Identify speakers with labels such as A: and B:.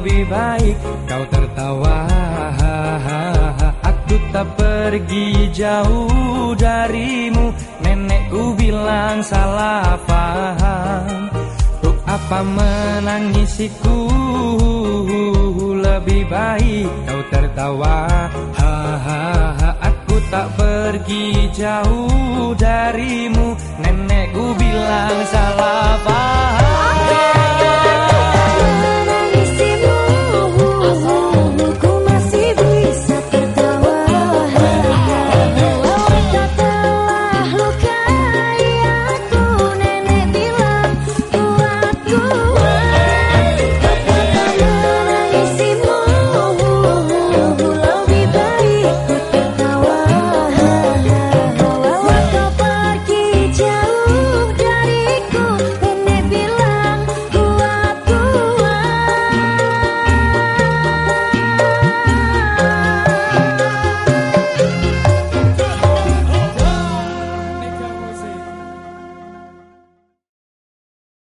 A: lebih baik. Kau tertawa Aku tak pergi jauh darimu. Nenekku bilang salah paham Untuk apa menangisiku Lebih baik? Kau tertawa Aku tak pergi jauh darimu. Nenekku bilang salah paham